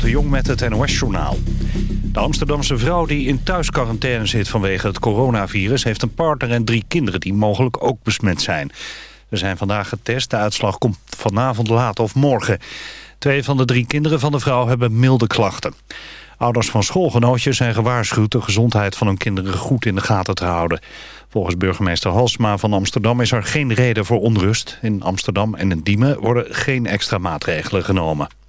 De Jong met het NOS-journaal. De Amsterdamse vrouw die in thuisquarantaine zit vanwege het coronavirus... heeft een partner en drie kinderen die mogelijk ook besmet zijn. Ze zijn vandaag getest, de uitslag komt vanavond laat of morgen. Twee van de drie kinderen van de vrouw hebben milde klachten. Ouders van schoolgenootjes zijn gewaarschuwd de gezondheid van hun kinderen goed in de gaten te houden. Volgens burgemeester Halsma van Amsterdam is er geen reden voor onrust. In Amsterdam en in Diemen worden geen extra maatregelen genomen.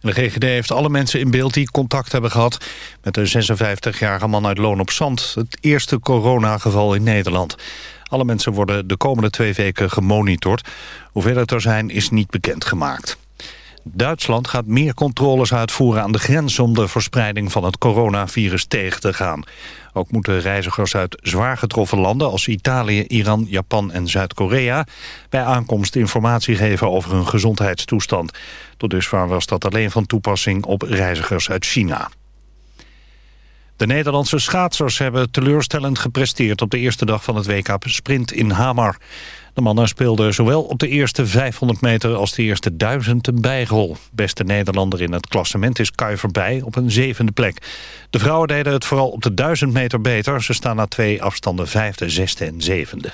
De GGD heeft alle mensen in beeld die contact hebben gehad... met de 56-jarige man uit Loon op Zand. Het eerste coronageval in Nederland. Alle mensen worden de komende twee weken gemonitord. Hoeveel het er zijn is niet bekendgemaakt. Duitsland gaat meer controles uitvoeren aan de grens... om de verspreiding van het coronavirus tegen te gaan. Ook moeten reizigers uit zwaar getroffen landen... als Italië, Iran, Japan en Zuid-Korea... bij aankomst informatie geven over hun gezondheidstoestand. Tot dusver was dat alleen van toepassing op reizigers uit China. De Nederlandse schaatsers hebben teleurstellend gepresteerd... op de eerste dag van het WK Sprint in Hamar. De mannen speelden zowel op de eerste 500 meter als de eerste 1000 een bijrol. Beste Nederlander in het klassement is Kuiver bij op een zevende plek. De vrouwen deden het vooral op de 1000 meter beter. Ze staan na twee afstanden vijfde, zesde en zevende.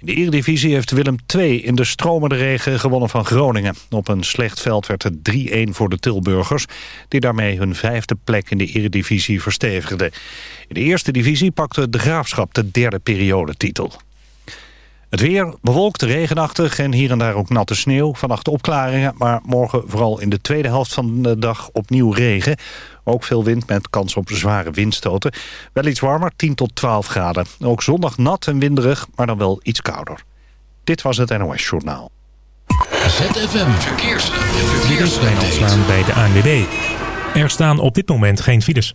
In de Eredivisie heeft Willem II in de stromende regen gewonnen van Groningen. Op een slecht veld werd het 3-1 voor de Tilburgers... die daarmee hun vijfde plek in de Eredivisie verstevigden. In de eerste divisie pakte de Graafschap de derde periodetitel. Het weer bewolkt, regenachtig en hier en daar ook natte sneeuw. Vannacht opklaringen, maar morgen vooral in de tweede helft van de dag opnieuw regen. Ook veel wind met kans op zware windstoten. Wel iets warmer, 10 tot 12 graden. Ook zondag nat en winderig, maar dan wel iets kouder. Dit was het NOS Journaal. ZFM Verkeers. Verkeers. staan bij de ANWB. Er staan op dit moment geen files.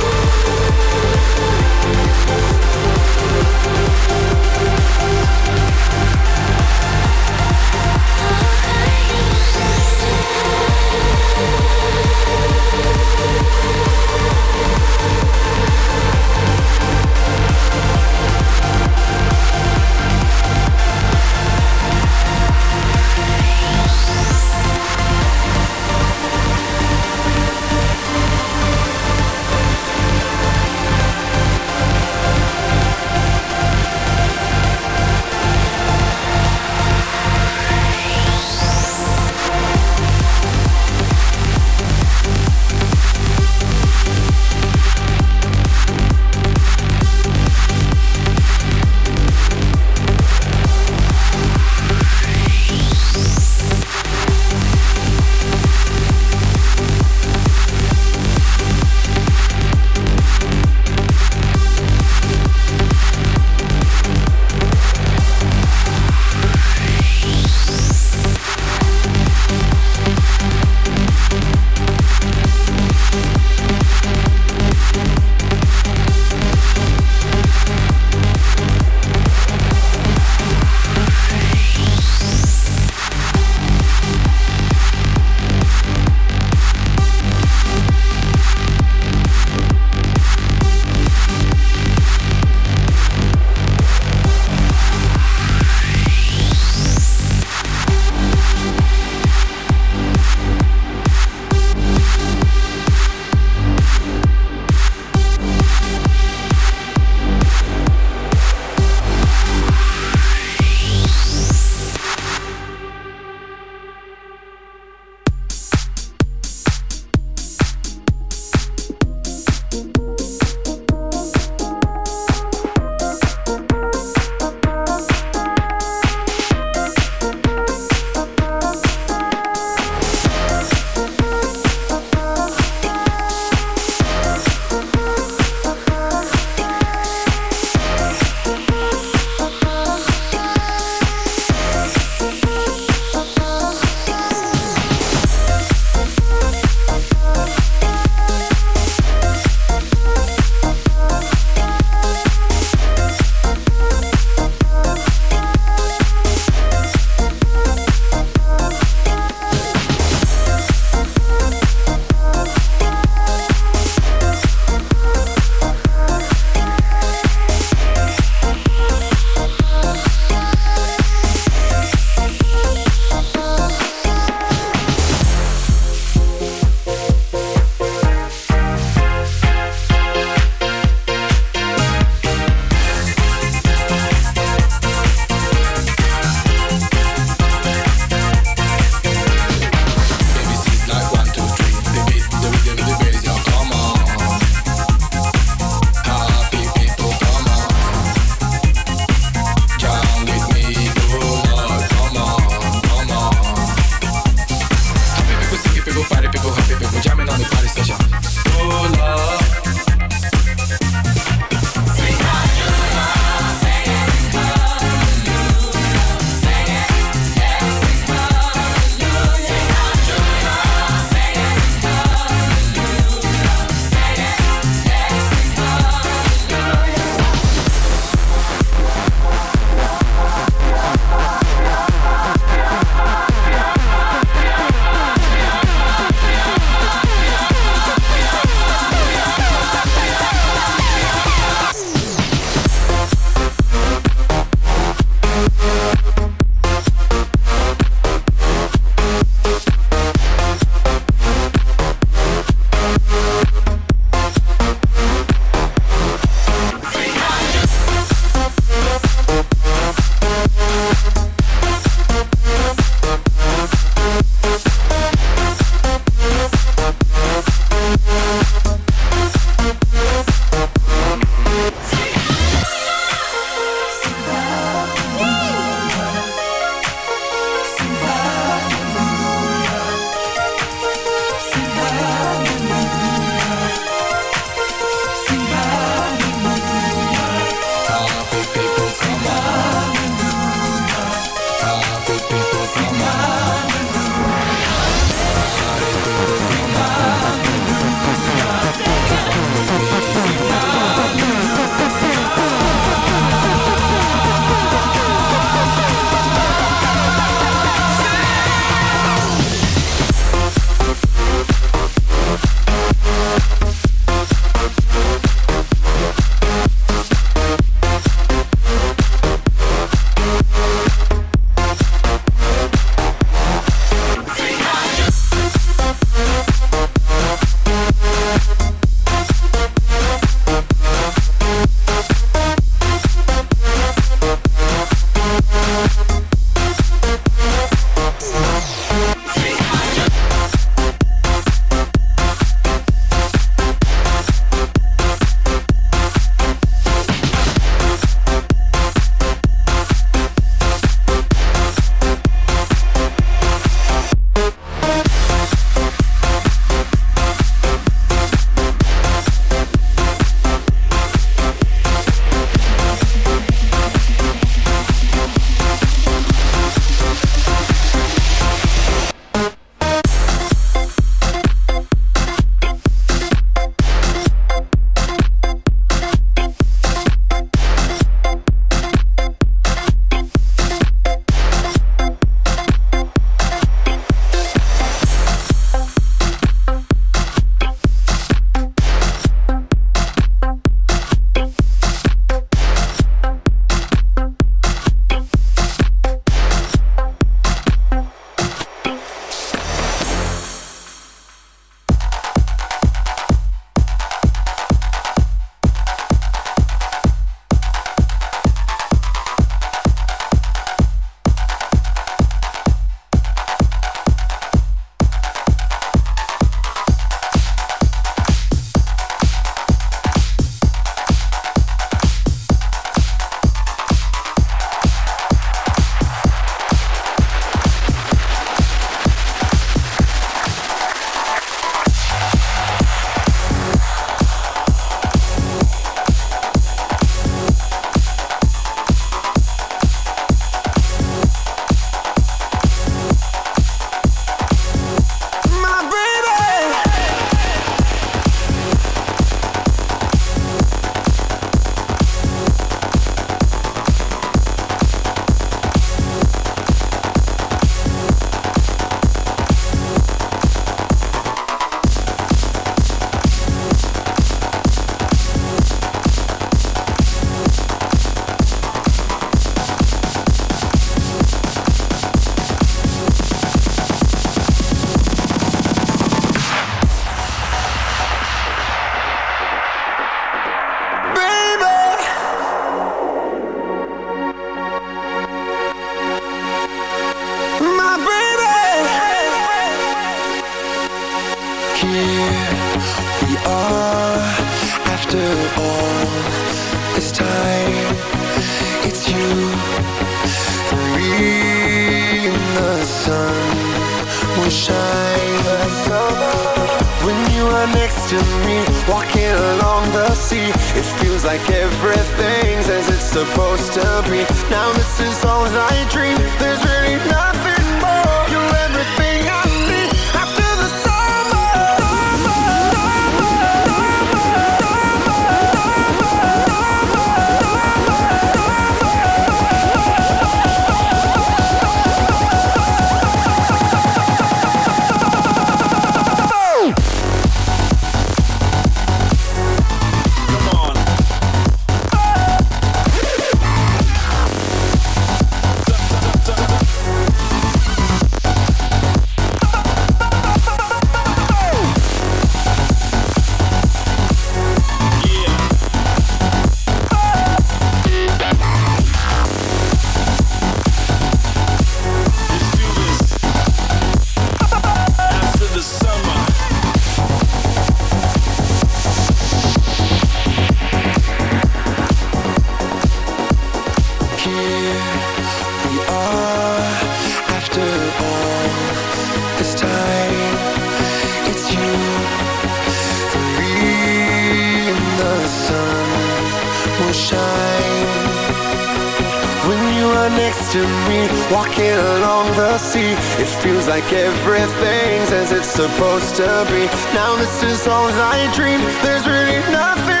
see. It feels like everything's as it's supposed to be. Now this is all I dream. There's really nothing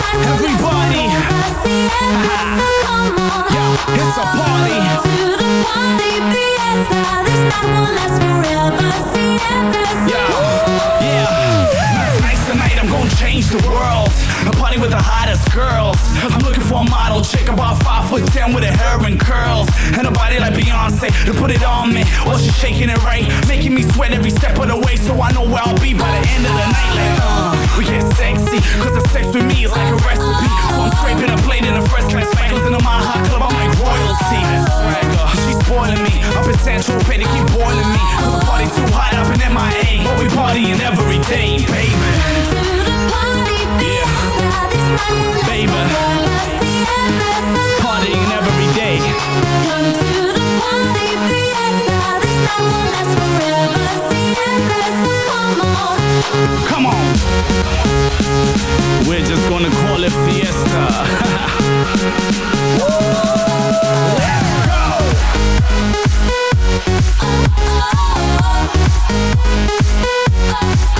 Everybody, it's a party. To the party, fiesta. Forever. Yeah. Tonight, I'm gonna change the world. I'm party with the hottest girls. I'm looking for a model chick about five foot ten with her hair in curls and a body like Beyonce to put it on me. While she's shaking it right, making me sweat every step of the way, so I know where I'll be by the end of the night. Uh, we get sexy, cause the sex with me is like a recipe. So I'm scraping a plate in a first class cycles in a Mile High Club. I'm like royalty. Swagger. She's spoiling me. Up in Central Pay to keep boiling me. Cause the party too hot up in MIA. But we partying every day, baby. Yeah. Baby. Partying every day. Come on. We're just gonna call it fiesta. Let's go.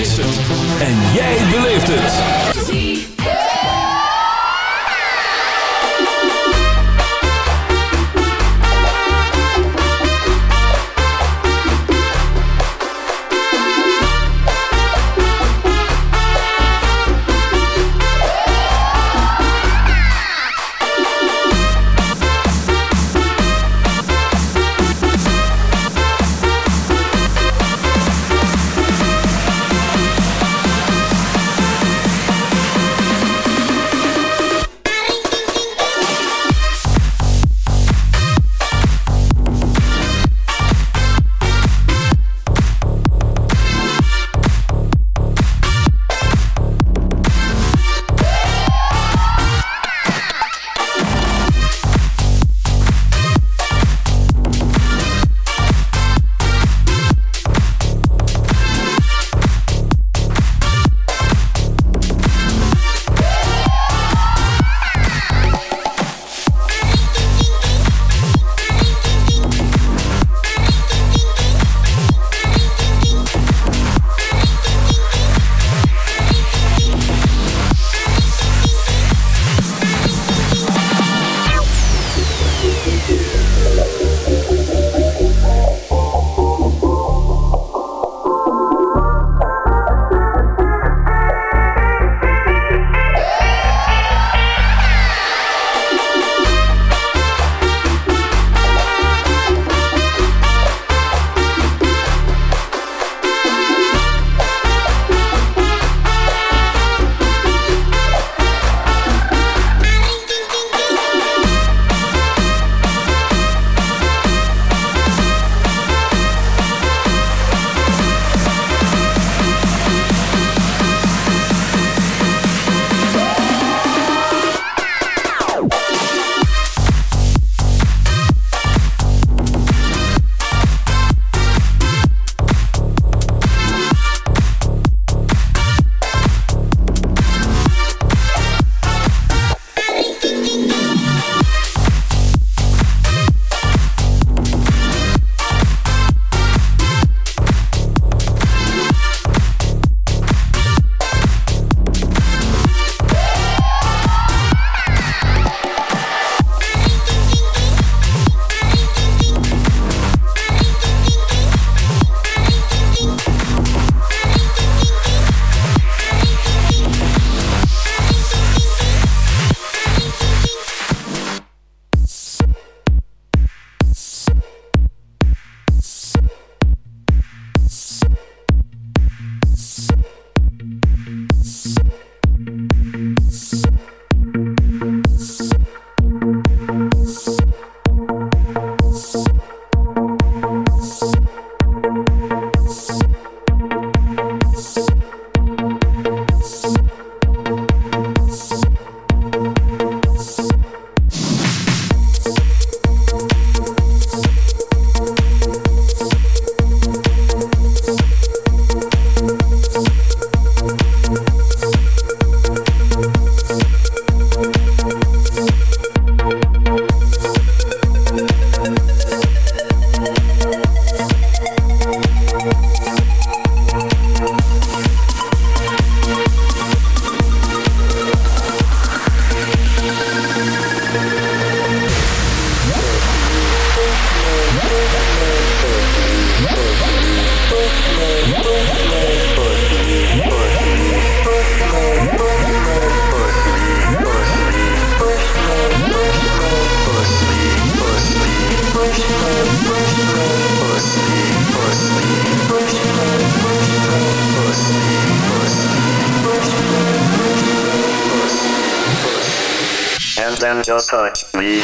and then just touch me.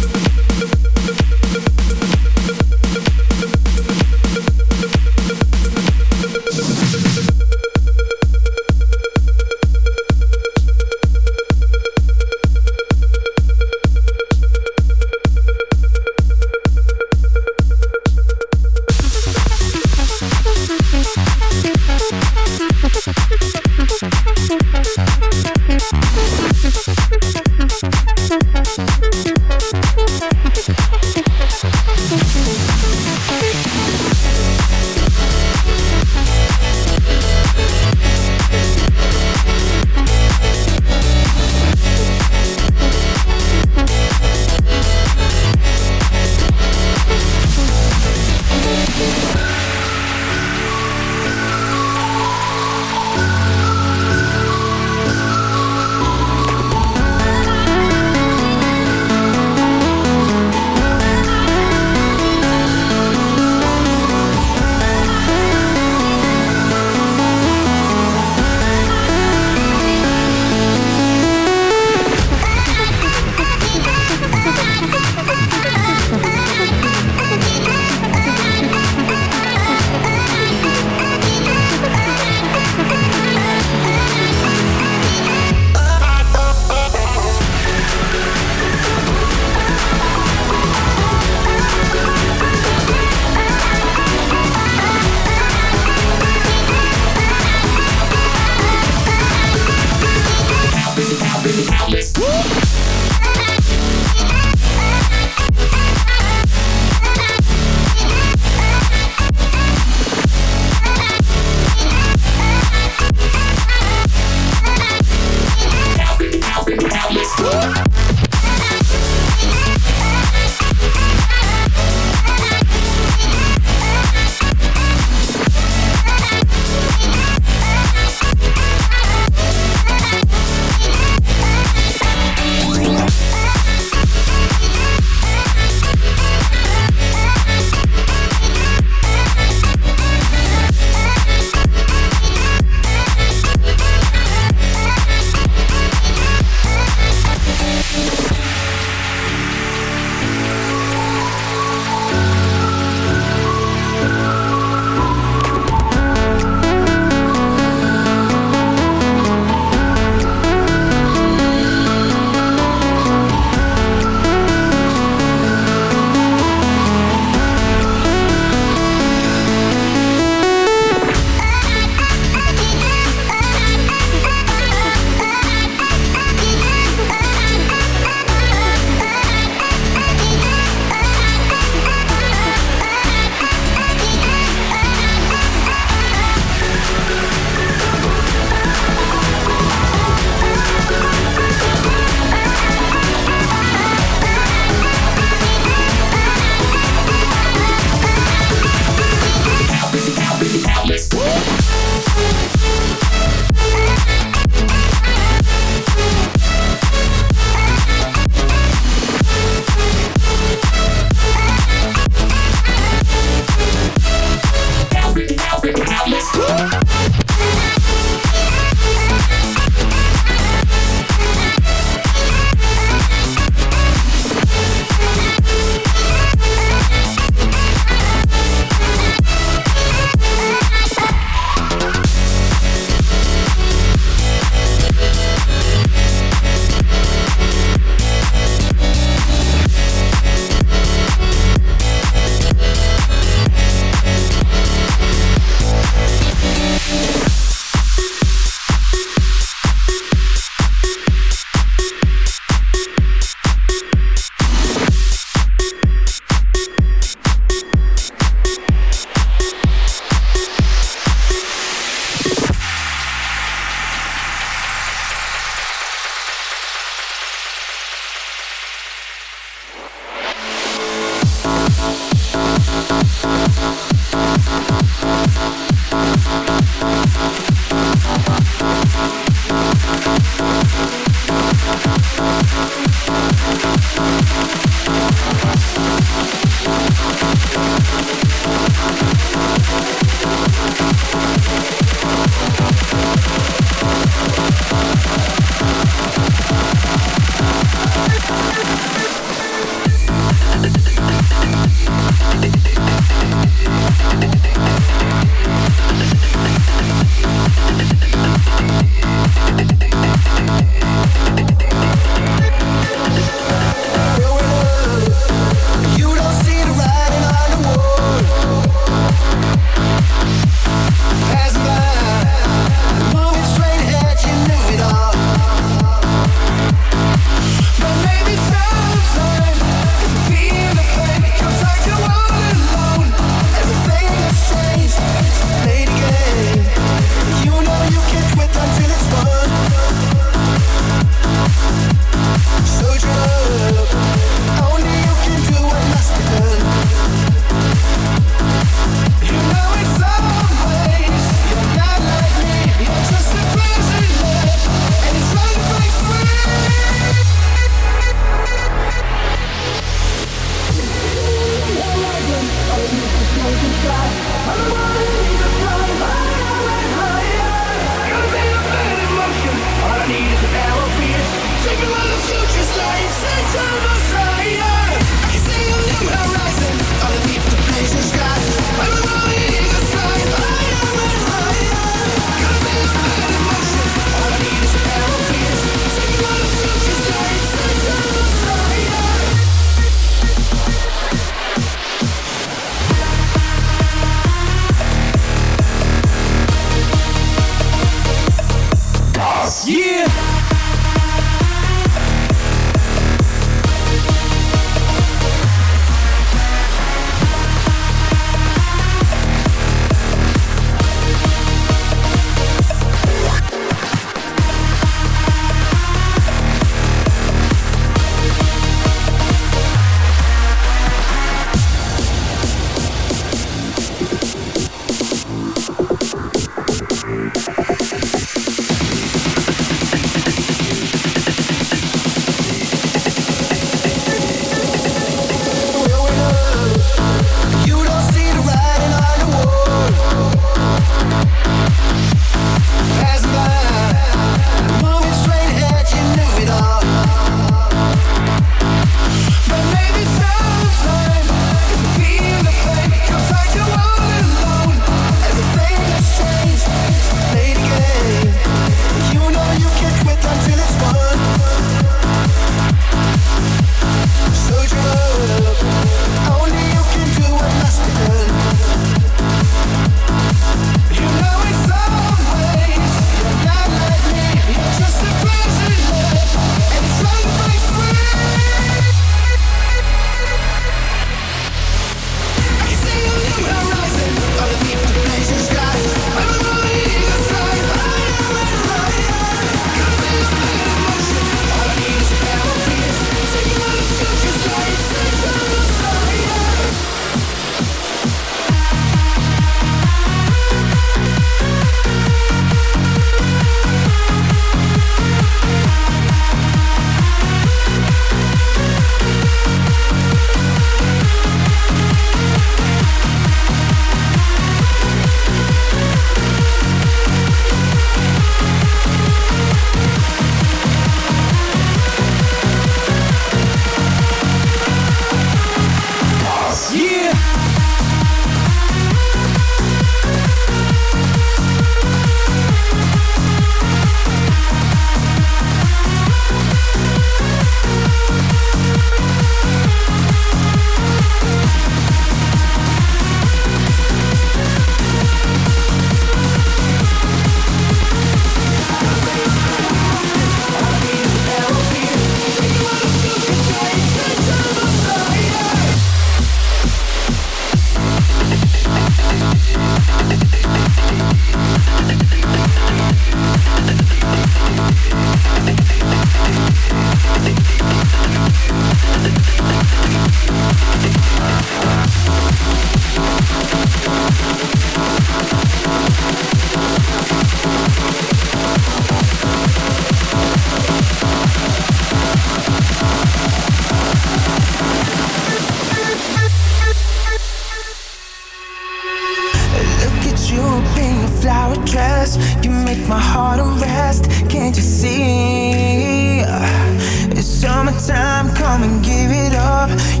up.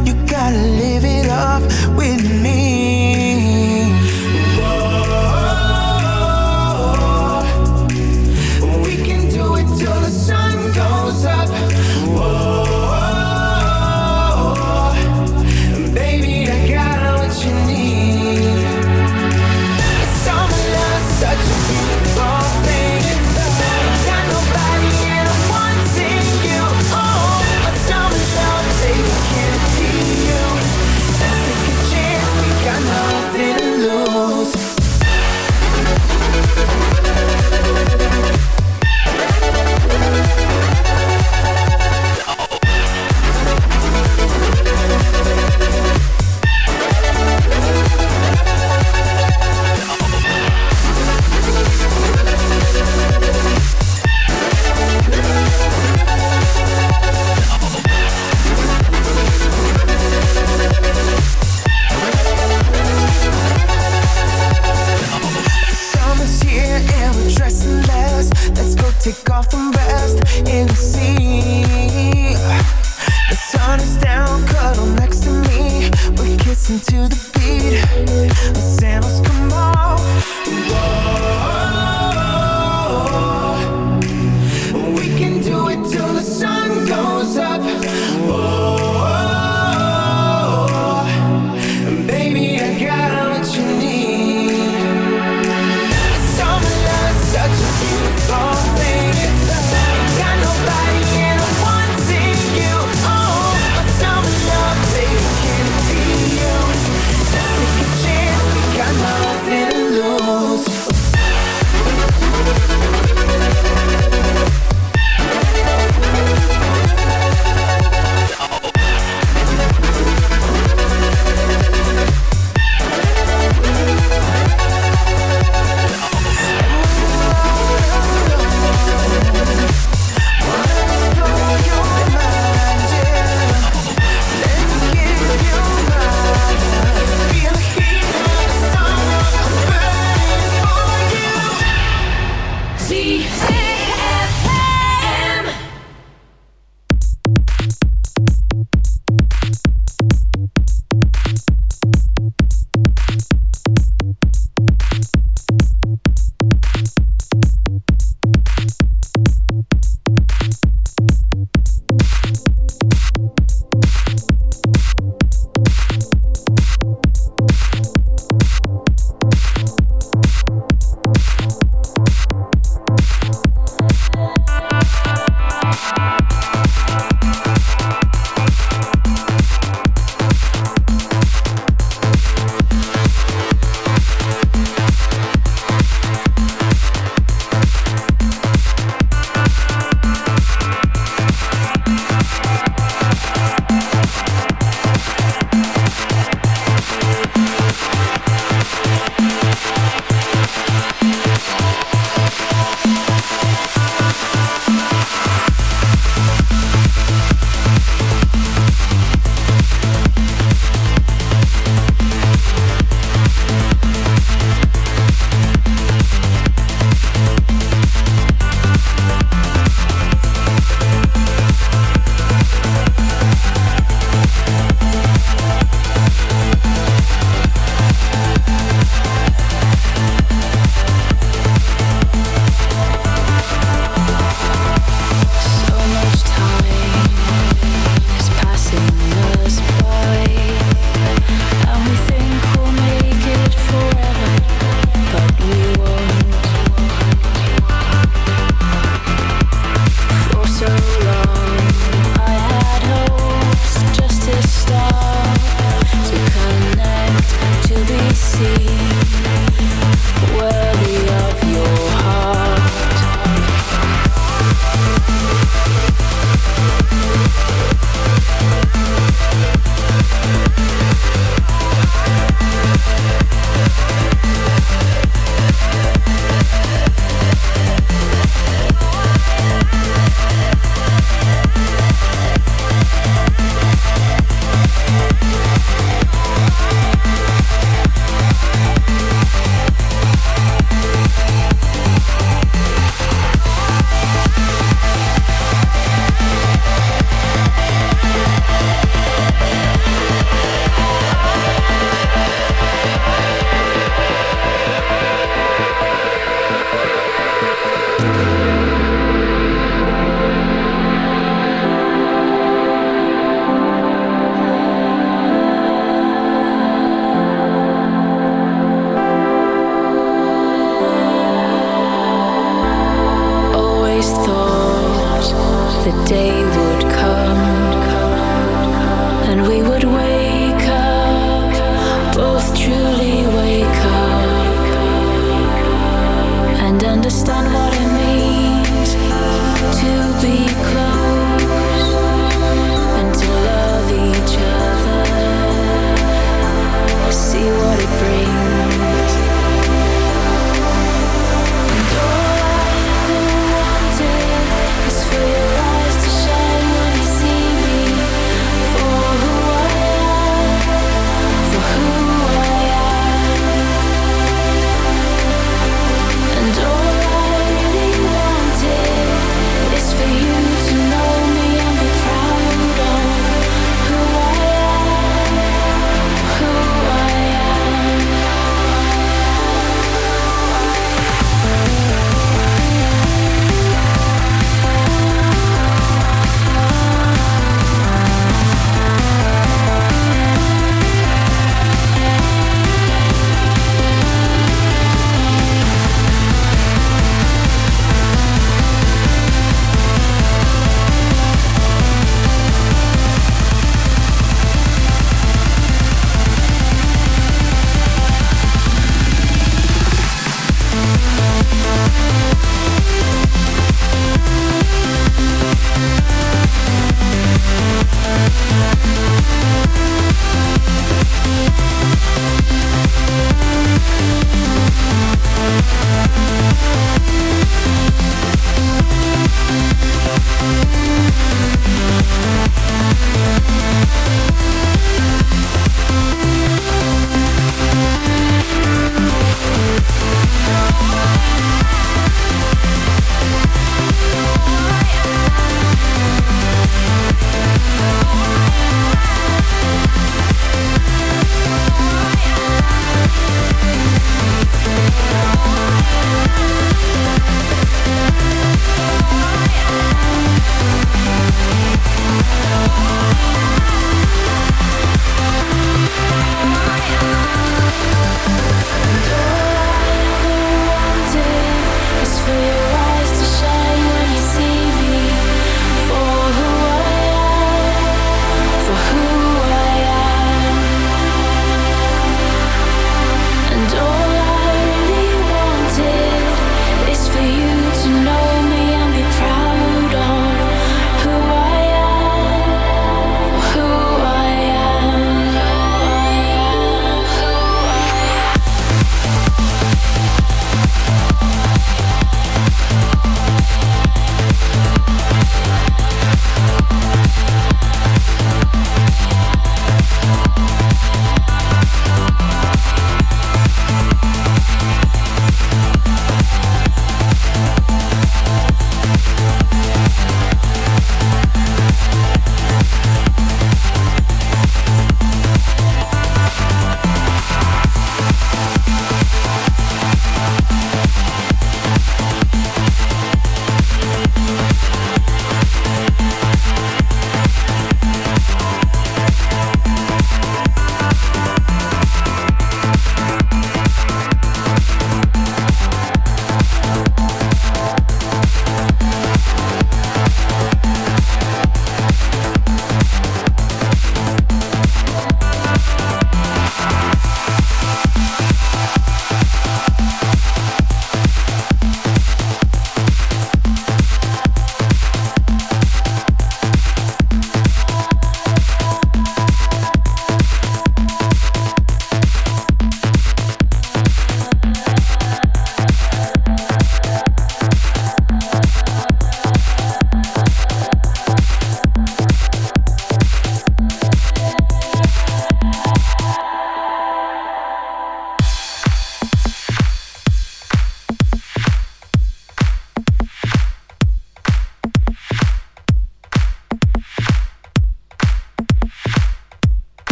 understand what.